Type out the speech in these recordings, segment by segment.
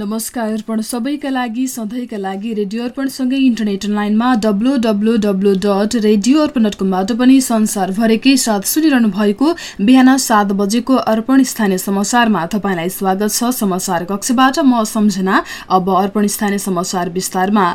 नमस्कार अर्पण सबैका लागि सधैँका लागि रेडियो अर्पणसँगै इन्टरनेट लाइनमा W W W dot radio Arpan dot कमबाट पनि संसारभरिकै साथ सुनिरहनु भएको बिहान सात बजेको अर्पण स्थानीय समाचारमा तपाईँलाई स्वागत छ समाचार कक्षबाट। म सम्झना अब अर्पण स्थानीय समाचार विस्तारमा।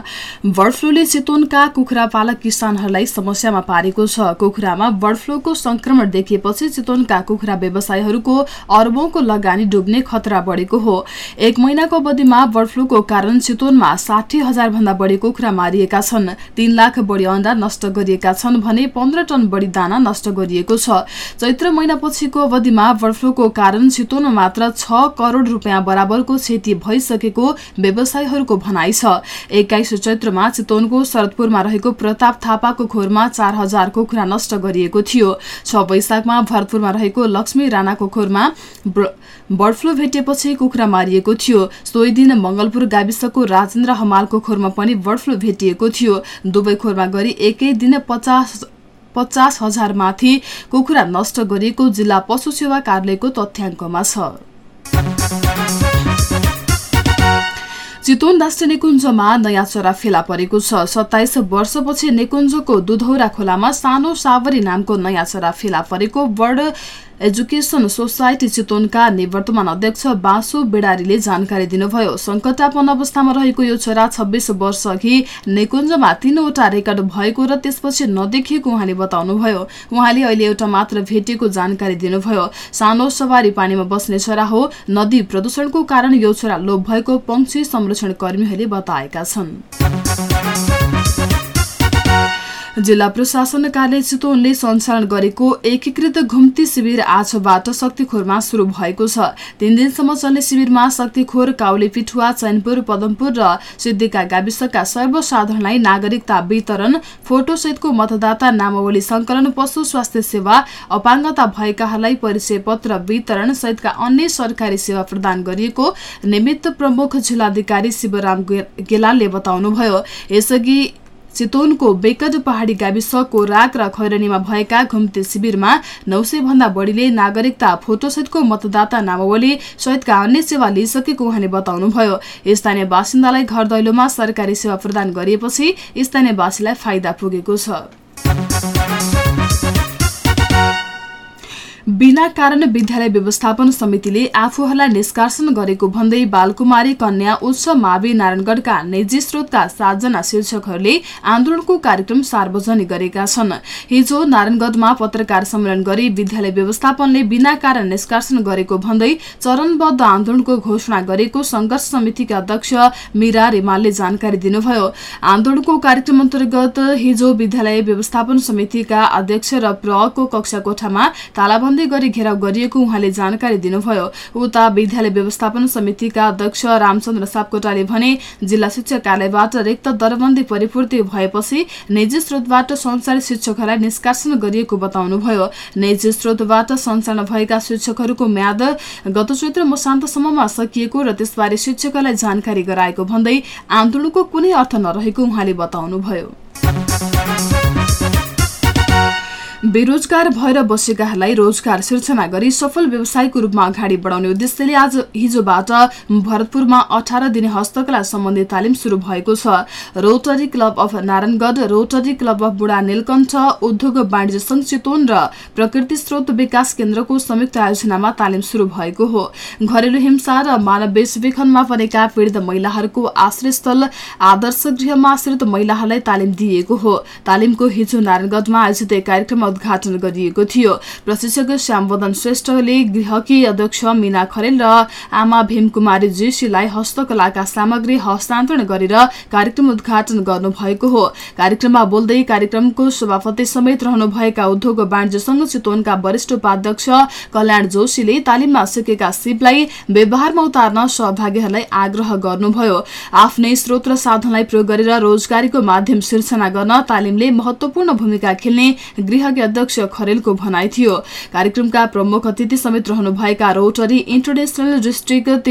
बर्ड फ्लूले चितवनका कुखुरा पालक किसानहरूलाई समस्यामा पारेको छ। कुखुरामा बर्ड फ्लूको संक्रमण देखिएपछि चितवनका कुखुरा व्यवसायहरूको अरबौंको लगानी डुब्ने खतरा बढेको हो। एक महिनाको अवधिमा बर्ड फ्लूको कारण चितवनमा साठी हजार भन्दा बढी कुखुरा मारिएका छन्। तीन लाख बढी अण्डा नष्ट गरिएका छन् भने पन्ध्र टन बढी दाना नष्ट गरिएको छ। चैत्र महिनापछिको अवधिमा बर्ड फ्लूको कारण चितवनमा मात्र छ करोड रुपियाँ बराबरको क्षति भइसकेको व्यवसायीहरूको भनाइ छ। एक्काइस चैत्रमा चितवनको शरदपुरमा रहेको प्रताप थापाको खोरमा चार हजार कुखुरा नष्ट गरिएको थियो। छ वैशाखमा भरतपुरमा रहेको लक्ष्मी राणाको खोरमा बर्ड फ्लू भेटिएपछि कुखुरा मारिएको थियो। सोही दिन मंगलपुर गाविसको राजेन्द्र हमालको खोरमा पनि बर्ड फ्लू भेटिएको थियो। दुवै खोरमा गरी एकै दिन पचास पचास हजार माथि कुखुरा नष्ट गरिएको जिल्ला पशु सेवा कार्यालयको तथ्याङ्कमा छ। चितवन राष्ट्रिय निकुञ्जमा नयाँ चरा फेला परेको छ। सत्ताइस वर्षपछि निकुञ्जको दुधौरा खोलामा सानो सावरी नामको नयाँ चरा फेला परेको बर्ड एजुकेशन सोसाइटी चितवनका निवर्तमान अध्यक्ष बासु बेडारीले जानकारी दिनुभयो। संकटापन्न अवस्थामा रहेको यो छोरा छब्बीस वर्ष अघि निकुञ्जमा तीनवटा रेकर्ड भएको र त्यसपछि नदेखिएको उहाँले बताउनुभयो। उहाँले अहिले एउटा मात्र भेटिएको जानकारी दिनुभयो। सानो सवारी पानीमा बस्ने छोरा हो। नदी प्रदूषणको कारण यो छोरा लोप भएको पंक्षी संरक्षण कर्मीहरूले बताएका छन्। जिल्ला प्रशासन कार्यालय चितवनले सञ्चालन गरेको एकीकृत घुम्ती शिविर आजबाट शक्तिखोरमा शुरू भएको छ। तीन दिनसम्म चल्ने शिविरमा शक्तिखोर काउली पिठुवा चैनपुर पदमपुर र सिद्धिका गाविसका सर्वसाधारणलाई नागरिकता वितरण फोटोसहितको मतदाता नामावली संकलन पशु स्वास्थ्य सेवा अपाङ्गता भएकाहरूलाई परिचय पत्र वितरण सहितका अन्य सरकारी सेवा प्रदान गरिएको निमित्त प्रमुख जिल्लाधिकारी शिवराम गेलालले बताउनुभयो। यसअघि चितवनको बेकड पहाडी गाविसको राग र खैरनीमा भएका घुम्ते शिविरमा नौ सय भन्दा बढीले नागरिकता फोटोसहितको मतदाता नामावली सहितका अन्य सेवा लिइसकेको उहाँले बताउनुभयो। स्थानीय बासिन्दालाई घर सरकारी सेवा प्रदान गरिएपछि स्थानीयवासीलाई फाइदा पुगेको छ। बिना कारण विद्यालय व्यवस्थापन समितिले आफूहरूलाई निष्कासन गरेको भन्दै बालकुमारी कन्या उच्च मावि नारायणगढ़का निजी स्रोतका सातजना शिक्षकहरूले आन्दोलनको कार्यक्रम सार्वजनिक गरेका छन्। हिजो नारायणगढ़मा पत्रकार सम्मेलन गरी विद्यालय व्यवस्थापनले बिना कारण निष्कासन गरेको भन्दै चरणबद्ध आन्दोलनको घोषणा गरेको संघर्ष समितिका अध्यक्ष मीरा रिमालले जानकारी दिनुभयो। आन्दोलनको कार्यक्रम अन्तर्गत हिजो विद्यालय व्यवस्थापन समितिका अध्यक्ष र प्रको कक्षा कोठामा तालाबन्दी बन्दी गरी घेराउ गरिएको उहाँले जानकारी दिनुभयो। उता विद्यालय व्यवस्थापन समितिका अध्यक्ष रामचन्द्र सापकोटाले भने जिल्ला शिक्षा कार्यालयबाट रिक्त दरबन्दी परिपूर्ति भएपछि निजी स्रोतबाट संचालित शिक्षकहरूलाई निष्कासन गरिएको बताउनुभयो। निजी स्रोतबाट सञ्चालन भएका शिक्षकहरूको म्याद गत चैत्र मसान्तसम्ममा सकिएको र त्यसबारे शिक्षकहरूलाई जानकारी गराएको भन्दै आन्दोलनको कुनै अर्थ नरहेको उहाँले बताउनुभयो। बेरोजगार भएर बसेकाहरूलाई रोजगार सिर्जना गरी सफल व्यवसायको रूपमा अगाडि बढाउने उद्देश्यले आज हिजोबाट भरतपुरमा अठार दिने हस्तकला सम्बन्धी तालिम शुरू भएको छ। Rotary Club of Narayangadh Rotary Club of Budhanilkantha उद्योग वाणिज्य संघ चितवन र प्रकृति स्रोत विकास केन्द्रको संयुक्त आयोजनामा तालिम शुरू भएको हो। घरेलु हिंसा र मानव बेचबिखनमा परेका पीड़ित महिलाहरूको आश्रयस्थल आदर्श गृहमा आश्रित महिलाहरूलाई तालिम दिइएको हो। तालिमको हिजो नारायणगढमा आयोजित कार्यक्रममा उद्घाटन गरिएको थियो। प्रशिक्षक श्यामवदन श्रेष्ठले गृहकी अध्यक्ष मीना खरेल र आमा भीमकुमारी जोशीलाई हस्तकलाका सामग्री हस्तान्तरण गरेर कार्यक्रम उद्घाटन गर्नुभएको हो। कार्यक्रममा बोल्दै कार्यक्रमको सभापति समेत रहनुभएका उद्योग वाणिज्य संघ चितवनका वरिष्ठ उपाध्यक्ष कल्याण जोशीले तालिममा सिकेका सिपलाई व्यवहारमा उतार्न सहभागीहरूलाई आग्रह गर्नुभयो। आफ्नै स्रोत र साधनलाई प्रयोग गरेर रोजगारीको माध्यम सिर्जना गर्न तालिमले महत्वपूर्ण भूमिका खेल्ने गृहकी अध्यक्ष खरेलको भनाइ थियो। कार्यक्रमका प्रमुख अतिथि समेत रहनुभएका रोटरी इन्टरनेशनल डिस्ट्रिक्ट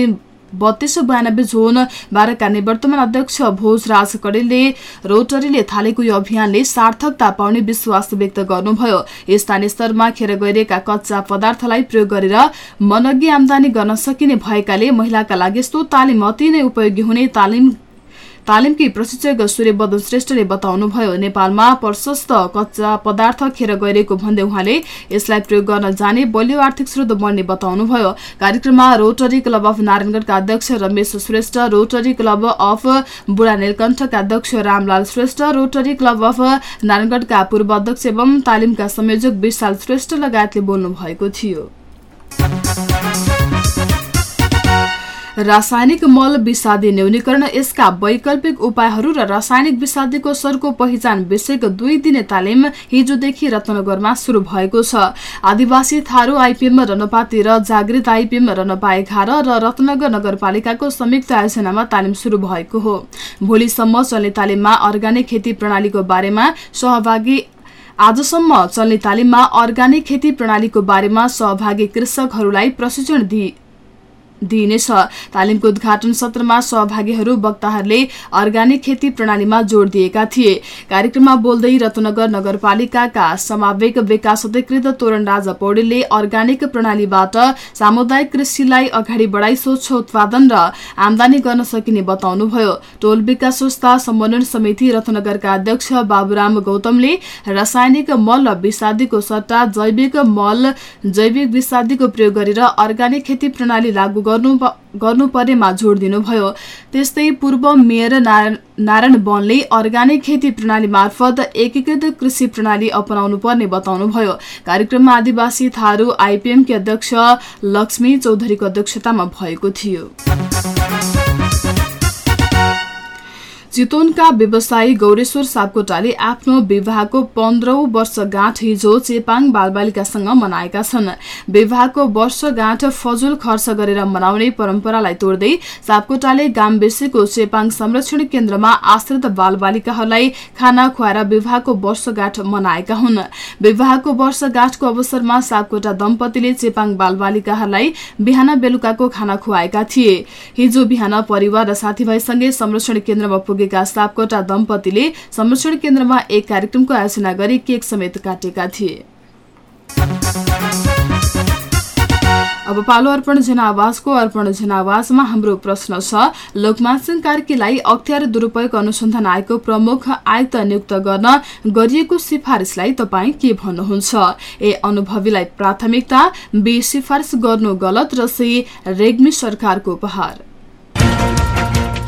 बत्तीस बयानब्बे जोन बाह्रका निवर्तमान अध्यक्ष भोजराज कडेलले रोटरीले थालेको यो अभियानले सार्थकता पाउने विश्वास व्यक्त गर्नुभयो। स्थानीय स्तरमा खेर गइरहेका कच्चा पदार्थलाई प्रयोग गरेर मनग्गी आमदानी गर्न सकिने भएकाले महिलाका लागि यस्तो तालिम अति नै उपयोगी हुने तालिम तालिमकी प्रशिक्षक सूर्यबदन श्रेष्ठले बताउनुभयो नेपालमा प्रशस्त कच्चा पदार्थ खेर गइरहेको भन्दै उहाँले यसलाई प्रयोग गर्न जाने बलियो आर्थिक स्रोत बढ्ने बताउनुभयो। कार्यक्रममा रोटरी क्लब अफ नारायणगढका अध्यक्ष Ramesh Shrestha Rotary Club of बुढा नीलकण्ठका अध्यक्ष Ramlal Shrestha Rotary Club of नारायणगढका पूर्व अध्यक्ष एवं तालिमका संयोजक विशाल श्रेष्ठ लगायतले बोल्नु भएको थियो। रासायनिक मल विषादी न्यूनीकरण यसका वैकल्पिक उपायहरू र रासायनिक विषादीको सरको पहिचान विषयको दुई दिने तालिम हिजोदेखि रत्नगरमा शुरू भएको छ। आदिवासी थारू आइपिएम रनपाती र जागृत आइपिएम रनपा एघार र रत्नगर नगरपालिकाको संयुक्त आयोजनामा तालिम शुरू भएको हो। भोलिसम्म चल्ने तालिममा अर्ग्यानिक खेती प्रणालीको बारेमा सहभागी आजसम्म चल्ने तालिममा अर्ग्यानिक खेती प्रणालीको बारेमा सहभागी कृषकहरूलाई प्रशिक्षण दिए दिइनेछ तालिमको उद्घाटन सत्रमा सहभागीहरू वक्ताहरूले अर्ग्यानिक खेती प्रणालीमा जोड़ दिएका थिए। कार्यक्रममा बोल्दै रत्नगर नगरपालिकाका समावेक विकास अधिकृत तोरण राजा पौडेलले अर्ग्यानिक प्रणालीबाट सामुदायिक कृषिलाई अगाडि बढाई स्वच्छ उत्पादन र आमदानी गर्न सकिने बताउनुभयो। टोल विकास संस्था समन्वयन समिति रत्नगरका अध्यक्ष बाबुराम गौतमले रासायनिक मल र विषादीको सट्टा जैविक मल जैविक विषादीको प्रयोग गरेर अर्ग्यानिक खेती प्रणाली लागू गर्नुपर्नेमा जोड दिनुभयो। त्यस्तै पूर्व मेयर नारायण वनले अर्ग्यानिक खेती प्रणाली मार्फत एकीकृत कृषि प्रणाली अपनाउनु पर्ने बताउनुभयो। कार्यक्रममा आदिवासी थारू आइपिएमकी अध्यक्ष लक्ष्मी चौधरीको अध्यक्षतामा भएको थियो। चितवनका व्यवसायी गौरेश्वर सापकोटाले आफ्नो विवाहको पन्ध्रौं वर्षगाँठ हिजो चेपाङ बालबालिकासँग मनाएका छन्। विवाहको वर्षगाँठ फजुल खर्च गरेर मनाउने परम्परालाई तोड्दै सापकोटाले गाम बेसीको चेपाङ संरक्षण केन्द्रमा आश्रित बालबालिकाहरूलाई खाना खुवाएर विवाहको वर्षगाँठ मनाएका हुन्। विवाहको वर्षगाँठको अवसरमा सापकोटा दम्पतिले चेपाङ बालबालिकाहरूलाई बिहान बेलुकाको खाना खुवाएका थिए। हिजो बिहान परिवार र साथीभाइसँगै संरक्षण केन्द्रमा पुगे पुगेका सापकोटा दम्पतिले संरक्षण केन्द्रमा एक कार्यक्रमको आयोजना गरी केक समेत काटेका थिए। अब पालो अर्पण जनावासको अर्पण जनावासमा हाम्रो प्रश्न छ लोकमान सिंह कार्कीलाई अख्तियार दुरूपयोग अनुसन्धान आयोगको प्रमुख आयुक्त नियुक्त गर्न गरिएको सिफारिसलाई तपाईँ के भन्नुहुन्छ? ए अनुभवीलाई प्राथमिकता बी सिफारिस गर्नु गलत र सी रेग्मी सरकारको उपहार।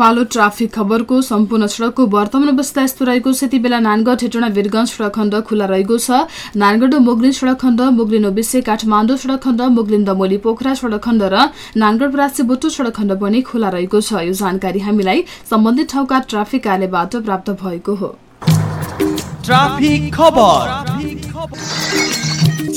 पालो ट्राफिक खबरको सम्पूर्ण सड़कको वर्तमान अवस्था यस्तो रहेको छ। यति बेला नानगढ हेटोडा वीरगंज सड़क खण्ड खुला रहेको छ। नानगढ मोगलिन सड़क खण्ड मोगलिन ओबिसे काठमाडौँ सड़क खण्ड मोगलिन दमोली पोखरा सड़क खण्ड र नानगढ प्रासी बोटो सड़क खण्ड पनि खुला रहेको छ। यो जानकारी हामीलाई सम्बन्धित ठाउँका ट्राफिक कार्यालयबाट प्राप्त भएको हो।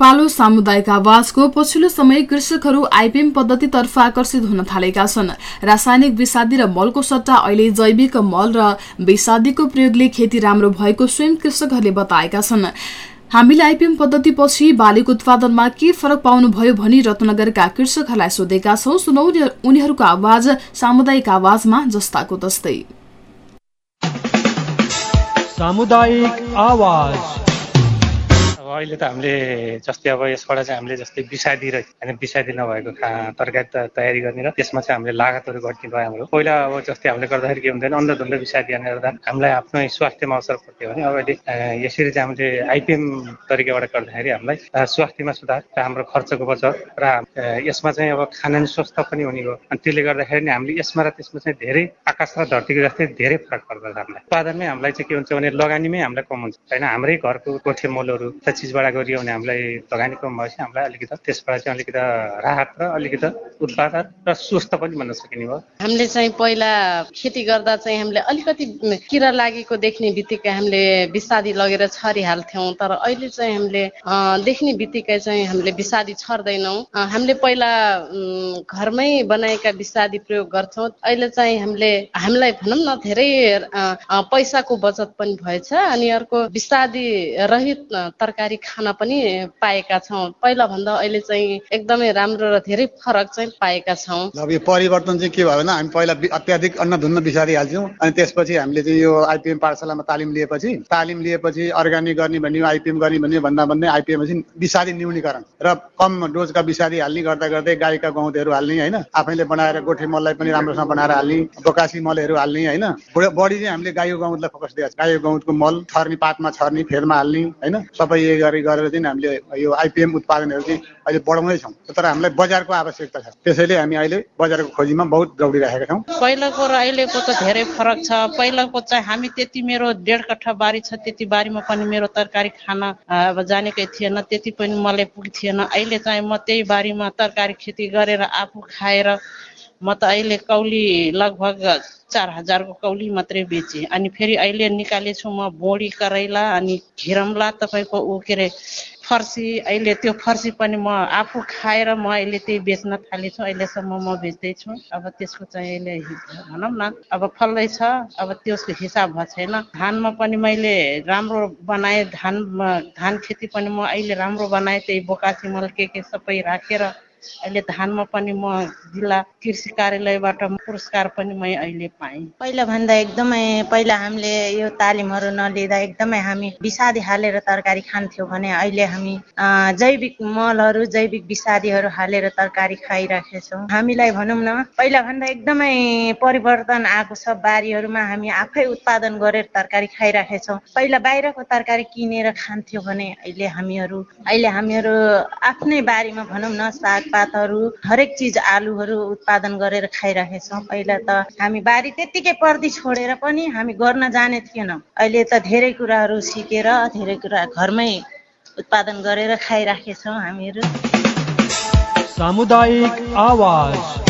पालो सामुदायिक आवाजको पछिल्लो समय कृषकहरू आइपिएम पद्धतितर्फ आकर्षित हुन थालेका छन्। रासायनिक विषादी र मलको सट्टा अहिले जैविक मल र विषादीको प्रयोगले खेती राम्रो भएको स्वयं कृषकहरूले बताएका छन्। हामीले आइपिएम पद्धतिपछि बालीको उत्पादनमा के फरक पाउनुभयो भनी रत्नगरका कृषकहरूलाई सोधेका छौं। सुनौ उनीहरूको आवाज सामुदायिक आवाजमा जस्ताको तस्तै। सामुदायिक आवाज। अब अहिले त हामीले जस्तै अब यसबाट चाहिँ हामीले जस्तै विषादी र होइन विषादी नभएको तरकारी तयारी गर्ने र त्यसमा चाहिँ हामीले लागतहरू घट्ने भयो हाम्रो। पहिला अब जस्तै हामीले गर्दाखेरि के हुन्थेन अन्धधुन्द विषादी गर्दा हामीलाई आफ्नै स्वास्थ्यमा असर पर्थ्यो भने अब अहिले यसरी चाहिँ हामीले आइपिएम तरिकाबाट गर्दाखेरि हामीलाई स्वास्थ्यमा सुधार र हाम्रो खर्चको बचत र यसमा चाहिँ अब खाना स्वस्थ पनि हुने भयो अनि त्यसले गर्दाखेरि नि हामीले यसमा र त्यसमा चाहिँ धेरै आकाश र धरतीको जस्तै धेरै फरक पर्दछ हामीलाई। उत्पादनमै हामीलाई चाहिँ के हुन्छ भने लगानीमै हामीलाई कम हुन्छ। होइन हाम्रै घरको कोठे मलहरू त्यो चिजबाट गरियो भने हामीलाई लगानी कम भएपछि हामीलाई अलिकति त्यसबाट चाहिँ अलिकति राहत र अलिकति उत्पादन र स्वस्थ पनि भन्न सकिने भयो हामीले चाहिँ पहिला खेती गर्दा चाहिँ हामीले अलिकति किरा लागेको देख्ने बित्तिकै हामीले विषादी लगेर छरिहाल्थ्यौँ तर अहिले चाहिँ हामीले देख्ने बित्तिकै चाहिँ हामीले विषादी छर्दैनौँ हामीले पहिला घरमै बनाएका विषादी प्रयोग गर्छौँ अहिले चाहिँ हामीले हामीलाई भनौँ न धेरै पैसाको बचत पनि भएछ अनि अर्को विषादी रहित अ, तरकारी खान पनि पाएका छौँ। पहिला भन्दा अहिले चाहिँ एकदमै राम्रो र धेरै फरक चाहिँ पाएका छौँ। अब यो परिवर्तन चाहिँ के भयो भने हामी पहिला अत्याधिक अन्नधुन्न हाल्थ्यौँ अनि त्यसपछि हामीले चाहिँ यो आइपिएम पाठशालामा तालिम लिएपछि तालिम लिएपछि अर्ग्यानिक गर्ने भन्यो आइपिएम गर्ने भन्यो भन्दा भन्दै आइपिएम चाहिँ विषादी न्यूनीकरण र कम डोजका विषादी हाल्ने गर्दा गर्दै गाईका गहुँतहरू हाल्ने होइन? आफैले बनाएर गोठे मललाई पनि राम्रोसँग बनाएर हाल्ने बोकासी मलहरू हाल्ने होइन? बढी चाहिँ हामीले गाईको गहुँतलाई फोकस दिएको छ। गाईको गहुँतको मल छर्ने पातमा छर्ने फेदमा हाल्ने होइन? सबै गरी गरेर चाहिँ हामीले यो आइपिएम उत्पादनहरू चाहिँ अहिले बढाउँदैछौँ। तर हामीलाई बजारको आवश्यकता छ। त्यसैले हामी अहिले बजारको खोजीमा बहुत दौडिरहेका छौँ। पहिलाको र अहिलेको त धेरै फरक छ। पहिलाको चाहिँ हामी त्यति मेरो डेढ कट्ठा बारी छ त्यति बारीमा पनि मेरो तरकारी खान अब जानेकै थिएन त्यति पनि मलाई पुग्थेन। अहिले चाहिँ म त्यही बारीमा तरकारी खेती गरेर आफू खाएर म त अहिले कौली लगभग चार हजारको कौली मात्रै बेचेँ। अनि फेरि अहिले निकालेछु म बोडी करैला अनि घिरम्ला तपाईँको ऊ के अरे फर्सी अहिले त्यो फर्सी पनि म आफू खाएर म अहिले त्यही बेच्न थालेछु। अहिलेसम्म म बेच्दैछु। अब त्यसको चाहिँ अहिले भनौँ न अब फल्दैछ अब त्यसको हिसाब भएको छैन। धानमा पनि मैले राम्रो बनाएँ धान धान खेती पनि म अहिले राम्रो बनाएँ। त्यही बोकासी मल के के सबै राखेर अहिले धानमा पनि म जिल्ला कृषि कार्यालयबाट पुरस्कार पनि म अहिले पाएँ। पहिला भन्दा एकदमै पहिला हामीले यो तालिमहरू नलिँदा एकदमै हामी विषादी हालेर तरकारी खान्थ्यौँ भने अहिले हामी जैविक मलहरू जैविक विषादीहरू हालेर तरकारी खाइराखेछौँ। हामीलाई भनौँ न पहिला भन्दा एकदमै परिवर्तन आएको छ बारीहरूमा हामी आफै उत्पादन गरेर तरकारी खाइराखेछौँ। पहिला बाहिरको तरकारी किनेर खान्थ्यौँ भने अहिले हामीहरू अहिले हामीहरू आफ्नै बारीमा भनौँ न सागपातहरू हरेक चिज आलुहरू उत्पादन गरेर खाइराखेछौँ पहिला त हामी बारी त्यत्तिकै पर्दी छोडेर पनि हामी गर्न जाने थिएनौँ। अहिले त धेरै कुराहरू सिकेर धेरै कुरा घरमै उत्पादन गरेर खाइराखेछौँ हामीहरू। सामुदायिक आवाज।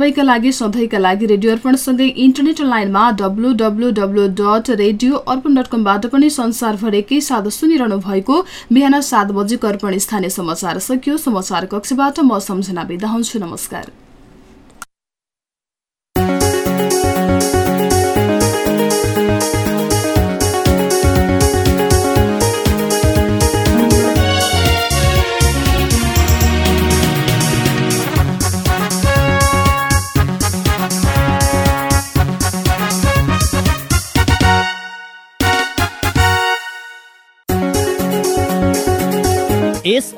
सबैका लागि सधैँका लागि रेडियो अर्पणसँगै इन्टरनेट लाइनमा W W dot radio Arpan dot कमबाट पनि संसारभरिकै साथ सुनिरहनु भएको बिहान सात बजेको अर्पण स्थानीय समाचार सकियो। समाचार कक्षबाट म सम्झना बिदा हुन्छु। नमस्कार।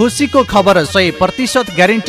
खुसीको खबर सय प्रतिशत ग्यारेन्टी